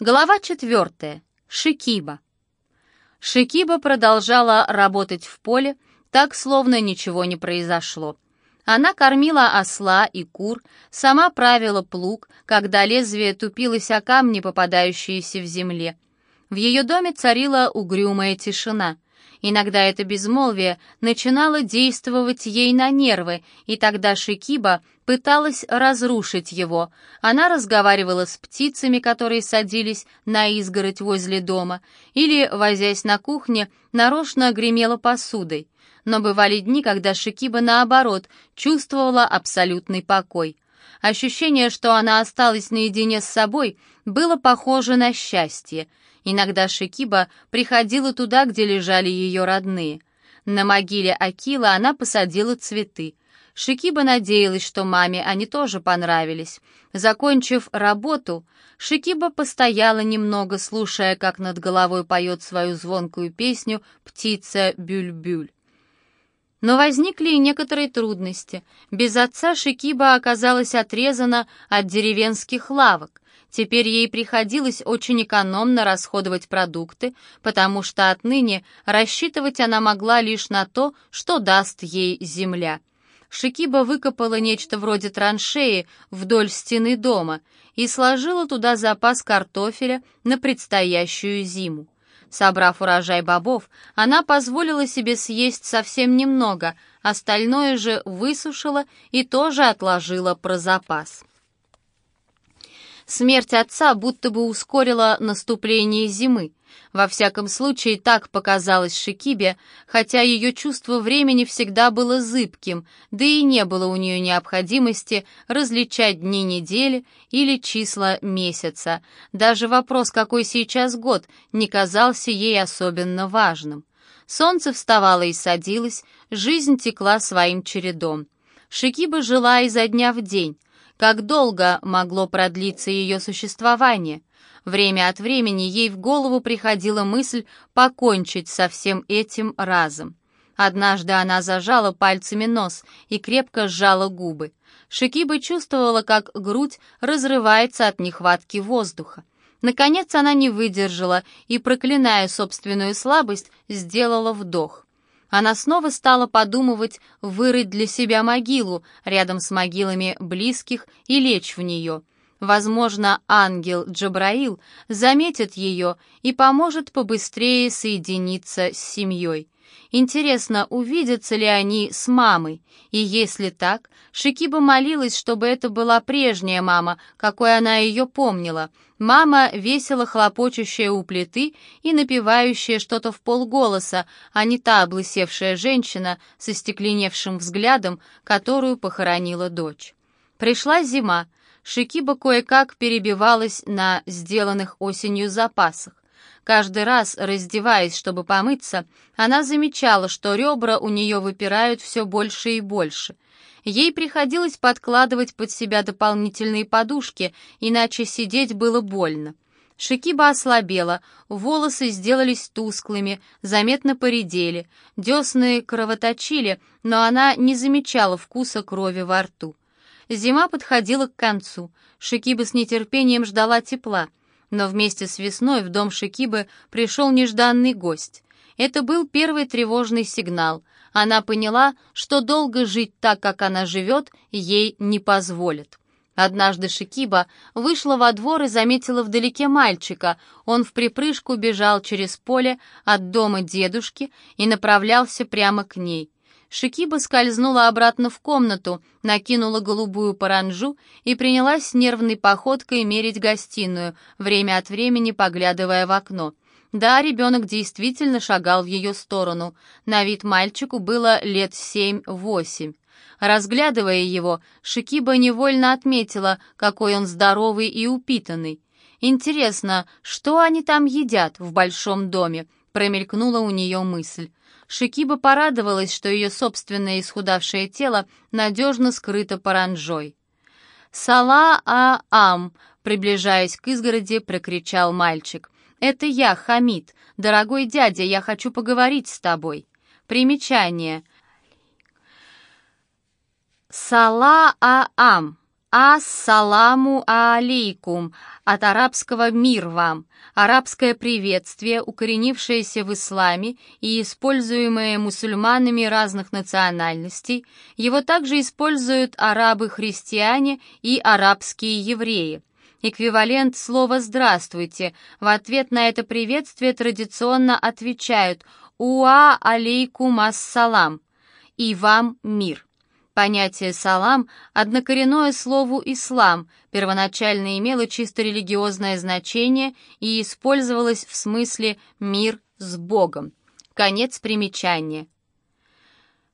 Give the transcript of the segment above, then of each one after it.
Глава четвертая. Шикиба. Шикиба продолжала работать в поле, так словно ничего не произошло. Она кормила осла и кур, сама правила плуг, когда лезвие тупилось о камни, попадающиеся в земле. В ее доме царила угрюмая тишина. Иногда это безмолвие начинало действовать ей на нервы, и тогда Шикиба пыталась разрушить его. Она разговаривала с птицами, которые садились на изгородь возле дома, или, возясь на кухне, нарочно гремела посудой. Но бывали дни, когда Шикиба, наоборот, чувствовала абсолютный покой. Ощущение, что она осталась наедине с собой, было похоже на счастье — Иногда Шикиба приходила туда, где лежали ее родные. На могиле Акила она посадила цветы. Шикиба надеялась, что маме они тоже понравились. Закончив работу, Шикиба постояла немного, слушая, как над головой поет свою звонкую песню птица Бюль-Бюль. Но возникли и некоторые трудности. Без отца Шикиба оказалась отрезана от деревенских лавок. Теперь ей приходилось очень экономно расходовать продукты, потому что отныне рассчитывать она могла лишь на то, что даст ей земля. Шикиба выкопала нечто вроде траншеи вдоль стены дома и сложила туда запас картофеля на предстоящую зиму. Собрав урожай бобов, она позволила себе съесть совсем немного, остальное же высушила и тоже отложила про запас. Смерть отца будто бы ускорила наступление зимы. Во всяком случае, так показалось Шикибе, хотя ее чувство времени всегда было зыбким, да и не было у нее необходимости различать дни недели или числа месяца. Даже вопрос, какой сейчас год, не казался ей особенно важным. Солнце вставало и садилось, жизнь текла своим чередом. Шикиба жила изо дня в день, как долго могло продлиться ее существование? Время от времени ей в голову приходила мысль покончить со всем этим разом. Однажды она зажала пальцами нос и крепко сжала губы. Шикиба чувствовала, как грудь разрывается от нехватки воздуха. Наконец она не выдержала и, проклиная собственную слабость, сделала вдох. Она снова стала подумывать вырыть для себя могилу рядом с могилами близких и лечь в нее. Возможно, ангел Джабраил заметит ее и поможет побыстрее соединиться с семьей. Интересно, увидятся ли они с мамой? И если так, Шикиба молилась, чтобы это была прежняя мама, какой она ее помнила. Мама, весело хлопочущая у плиты и напевающая что-то в полголоса, а не та облысевшая женщина со стекленевшим взглядом, которую похоронила дочь. Пришла зима. Шикиба кое-как перебивалась на сделанных осенью запасах. Каждый раз, раздеваясь, чтобы помыться, она замечала, что ребра у нее выпирают все больше и больше. Ей приходилось подкладывать под себя дополнительные подушки, иначе сидеть было больно. Шикиба ослабела, волосы сделались тусклыми, заметно поредели, десны кровоточили, но она не замечала вкуса крови во рту. Зима подходила к концу. Шикиба с нетерпением ждала тепла — но вместе с весной в дом Шикибы пришел нежданный гость. Это был первый тревожный сигнал. Она поняла, что долго жить так, как она живет, ей не позволят. Однажды Шикиба вышла во двор и заметила вдалеке мальчика. Он в припрыжку бежал через поле от дома дедушки и направлялся прямо к ней. Шикиба скользнула обратно в комнату, накинула голубую паранжу и принялась нервной походкой мерить гостиную, время от времени поглядывая в окно. Да, ребенок действительно шагал в ее сторону. На вид мальчику было лет семь-восемь. Разглядывая его, Шикиба невольно отметила, какой он здоровый и упитанный. Интересно, что они там едят в большом доме? Промелькнула у нее мысль. Шикиба порадовалась, что ее собственное исхудавшее тело надежно скрыто паранжой. «Сала-а-ам!» приближаясь к изгороди, прокричал мальчик. «Это я, Хамид. Дорогой дядя, я хочу поговорить с тобой». Примечание. «Сала-а-ам!» «Ассаламу алейкум» от арабского «мир вам», арабское приветствие, укоренившееся в исламе и используемое мусульманами разных национальностей, его также используют арабы-христиане и арабские евреи. Эквивалент слова «здравствуйте». В ответ на это приветствие традиционно отвечают «Уа алейкум ассалам» и «Вам мир». Понятие «салам» однокоренное слову «ислам», первоначально имело чисто религиозное значение и использовалось в смысле «мир с Богом». Конец примечания.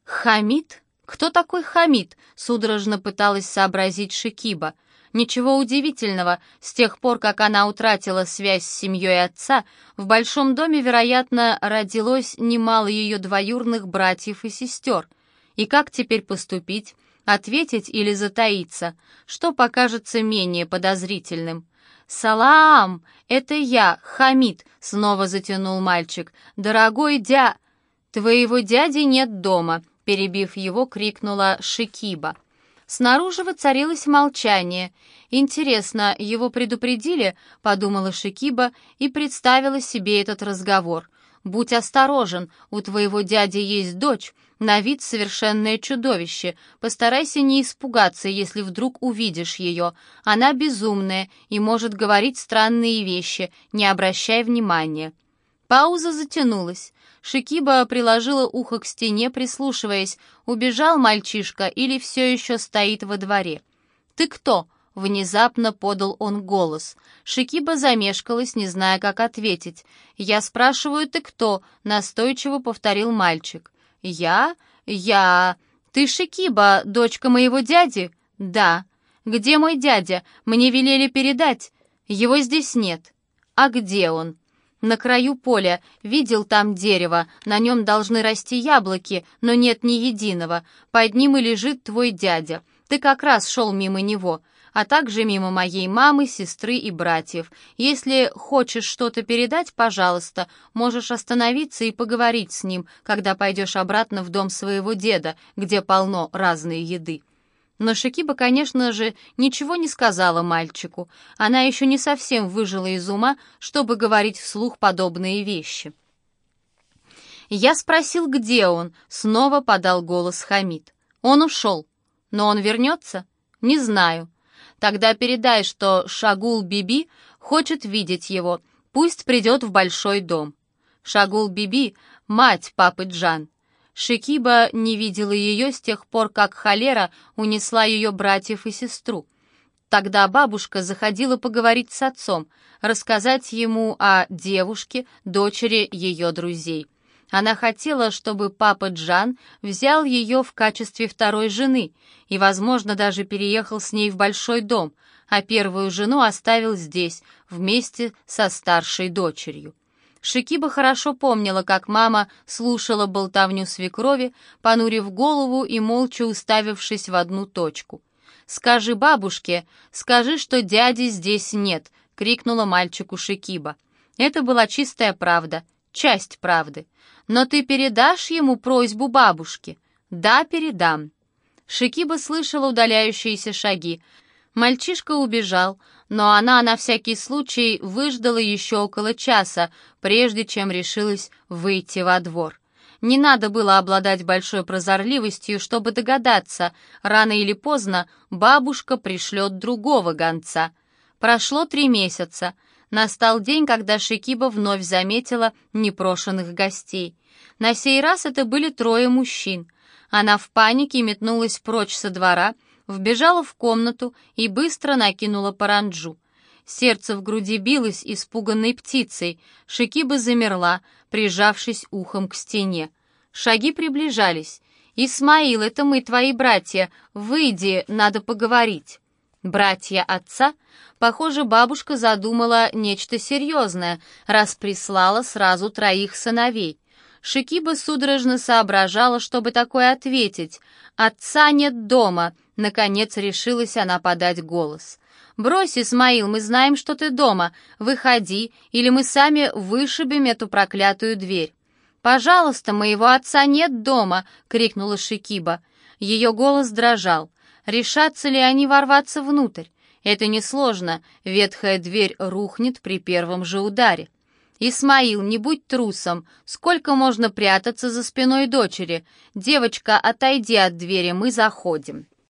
Хамид? Кто такой Хамид? Судорожно пыталась сообразить Шикиба. Ничего удивительного, с тех пор, как она утратила связь с семьей отца, в большом доме, вероятно, родилось немало ее двоюрных братьев и сестер — и как теперь поступить? Ответить или затаиться? Что покажется менее подозрительным? «Салам! Это я, Хамид!» — снова затянул мальчик. «Дорогой дя...» «Твоего дяди нет дома!» — перебив его, крикнула Шикиба. Снаружи воцарилось молчание. «Интересно, его предупредили?» — подумала Шикиба и представила себе этот разговор. «Будь осторожен, у твоего дяди есть дочь, на вид совершенное чудовище. Постарайся не испугаться, если вдруг увидишь ее. Она безумная и может говорить странные вещи, не обращай внимания». Пауза затянулась. Шикиба приложила ухо к стене, прислушиваясь, убежал мальчишка или все еще стоит во дворе. «Ты кто?» — внезапно подал он голос. Шикиба замешкалась, не зная, как ответить. «Я спрашиваю, ты кто?» — настойчиво повторил мальчик. «Я? Я... Ты Шикиба, дочка моего дяди?» «Да». «Где мой дядя? Мне велели передать. Его здесь нет». «А где он?» «На краю поля. Видел там дерево. На нем должны расти яблоки, но нет ни единого. Под ним и лежит твой дядя. Ты как раз шел мимо него а также мимо моей мамы, сестры и братьев. Если хочешь что-то передать, пожалуйста, можешь остановиться и поговорить с ним, когда пойдешь обратно в дом своего деда, где полно разной еды». Но Шикиба, конечно же, ничего не сказала мальчику. Она еще не совсем выжила из ума, чтобы говорить вслух подобные вещи. «Я спросил, где он?» — снова подал голос Хамид. «Он ушел. Но он вернется?» «Не знаю. Тогда передай, что Шагул Биби хочет видеть его. Пусть придет в большой дом. Шагул Биби — мать папы Джан. Шикиба не видела ее с тех пор, как холера унесла ее братьев и сестру. Тогда бабушка заходила поговорить с отцом, рассказать ему о девушке, дочери ее друзей. Она хотела, чтобы папа Джан взял ее в качестве второй жены и, возможно, даже переехал с ней в большой дом, а первую жену оставил здесь, вместе со старшей дочерью. Шикиба хорошо помнила, как мама слушала болтовню свекрови, понурив голову и молча уставившись в одну точку. «Скажи бабушке, скажи, что дяди здесь нет», — крикнула мальчику Шикиба. Это была чистая правда, часть правды. «Но ты передашь ему просьбу бабушки?» «Да, передам». Шикиба слышала удаляющиеся шаги. Мальчишка убежал, но она на всякий случай выждала еще около часа, прежде чем решилась выйти во двор. Не надо было обладать большой прозорливостью, чтобы догадаться, рано или поздно бабушка пришлет другого гонца. Прошло три месяца. Настал день, когда Шикиба вновь заметила непрошенных гостей. На сей раз это были трое мужчин. Она в панике метнулась прочь со двора, вбежала в комнату и быстро накинула паранджу. Сердце в груди билось испуганной птицей. Шикиба замерла, прижавшись ухом к стене. Шаги приближались. «Исмаил, это мы, твои братья. Выйди, надо поговорить». Братья отца? Похоже, бабушка задумала нечто серьезное, раз прислала сразу троих сыновей. Шикиба судорожно соображала, чтобы такое ответить. «Отца нет дома», — наконец решилась она подать голос. «Брось, Исмаил, мы знаем, что ты дома. Выходи, или мы сами вышибем эту проклятую дверь». «Пожалуйста, моего отца нет дома!» — крикнула Шикиба. Ее голос дрожал. Решатся ли они ворваться внутрь? Это несложно, ветхая дверь рухнет при первом же ударе. «Исмаил, не будь трусом. Сколько можно прятаться за спиной дочери? Девочка, отойди от двери, мы заходим».